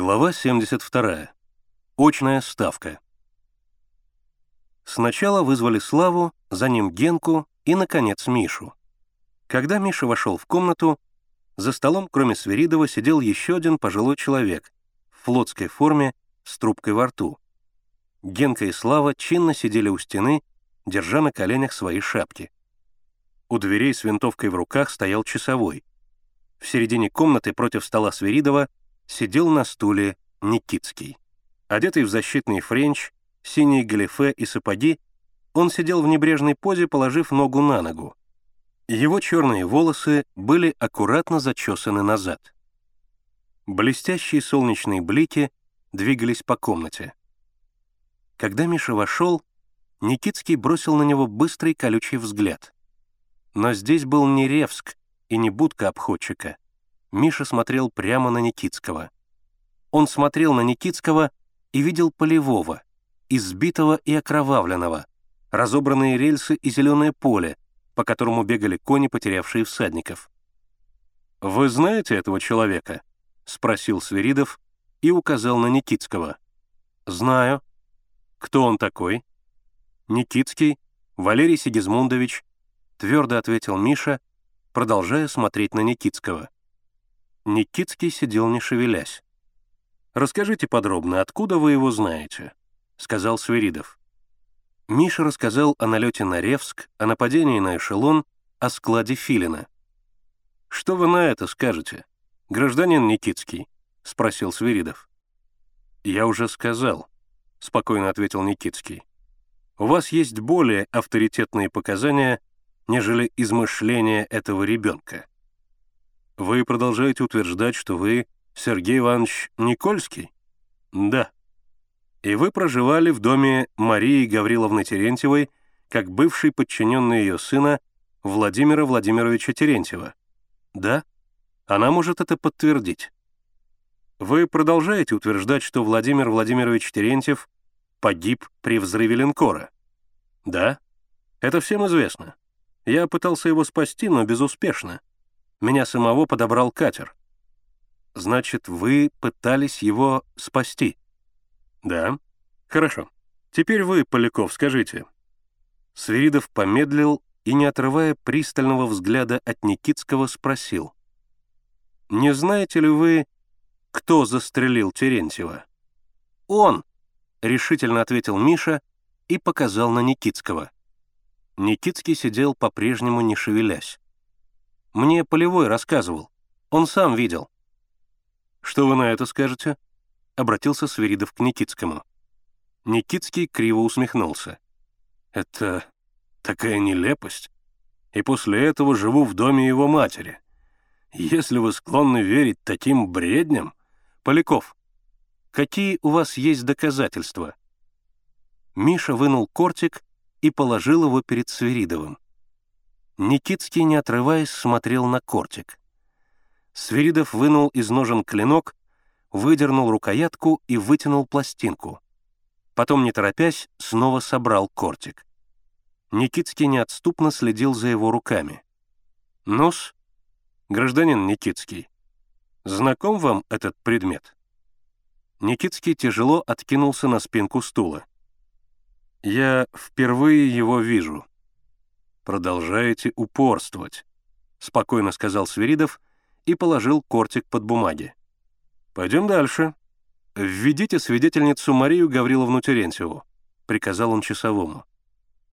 Глава 72. Очная ставка. Сначала вызвали Славу, за ним Генку и, наконец, Мишу. Когда Миша вошел в комнату, за столом, кроме Сверидова, сидел еще один пожилой человек в флотской форме с трубкой во рту. Генка и Слава чинно сидели у стены, держа на коленях свои шапки. У дверей с винтовкой в руках стоял часовой. В середине комнаты против стола Свиридова сидел на стуле Никитский. Одетый в защитный френч, синие галифе и сапоги, он сидел в небрежной позе, положив ногу на ногу. Его черные волосы были аккуратно зачесаны назад. Блестящие солнечные блики двигались по комнате. Когда Миша вошел, Никитский бросил на него быстрый колючий взгляд. Но здесь был не Ревск и не будка обходчика — Миша смотрел прямо на Никитского. Он смотрел на Никитского и видел полевого, избитого и окровавленного, разобранные рельсы и зеленое поле, по которому бегали кони, потерявшие всадников. «Вы знаете этого человека?» — спросил Свиридов и указал на Никитского. «Знаю». «Кто он такой?» «Никитский, Валерий Сигизмундович», — твердо ответил Миша, продолжая смотреть на Никитского. Никитский сидел не шевелясь. «Расскажите подробно, откуда вы его знаете?» — сказал Свиридов. Миша рассказал о налете на Ревск, о нападении на эшелон, о складе Филина. «Что вы на это скажете, гражданин Никитский?» — спросил Свиридов. «Я уже сказал», — спокойно ответил Никитский. «У вас есть более авторитетные показания, нежели измышления этого ребенка. Вы продолжаете утверждать, что вы Сергей Иванович Никольский? Да. И вы проживали в доме Марии Гавриловны Терентьевой как бывший подчиненный ее сына Владимира Владимировича Терентьева? Да. Она может это подтвердить. Вы продолжаете утверждать, что Владимир Владимирович Терентьев погиб при взрыве линкора? Да. Это всем известно. Я пытался его спасти, но безуспешно. Меня самого подобрал катер. Значит, вы пытались его спасти? Да. Хорошо. Теперь вы, Поляков, скажите. Свиридов помедлил и, не отрывая пристального взгляда от Никитского, спросил. «Не знаете ли вы, кто застрелил Терентьева?» «Он!» — решительно ответил Миша и показал на Никитского. Никитский сидел по-прежнему не шевелясь. Мне Полевой рассказывал. Он сам видел». «Что вы на это скажете?» — обратился Свиридов к Никитскому. Никитский криво усмехнулся. «Это такая нелепость. И после этого живу в доме его матери. Если вы склонны верить таким бредням...» «Поляков, какие у вас есть доказательства?» Миша вынул кортик и положил его перед Свиридовым. Никитский, не отрываясь, смотрел на кортик. Свиридов вынул из ножен клинок, выдернул рукоятку и вытянул пластинку. Потом, не торопясь, снова собрал кортик. Никитский неотступно следил за его руками. «Ну-с, гражданин Никитский, знаком вам этот предмет?» Никитский тяжело откинулся на спинку стула. «Я впервые его вижу», «Продолжаете упорствовать», — спокойно сказал Свиридов и положил кортик под бумаги. «Пойдем дальше. Введите свидетельницу Марию Гавриловну Терентьеву», — приказал он часовому.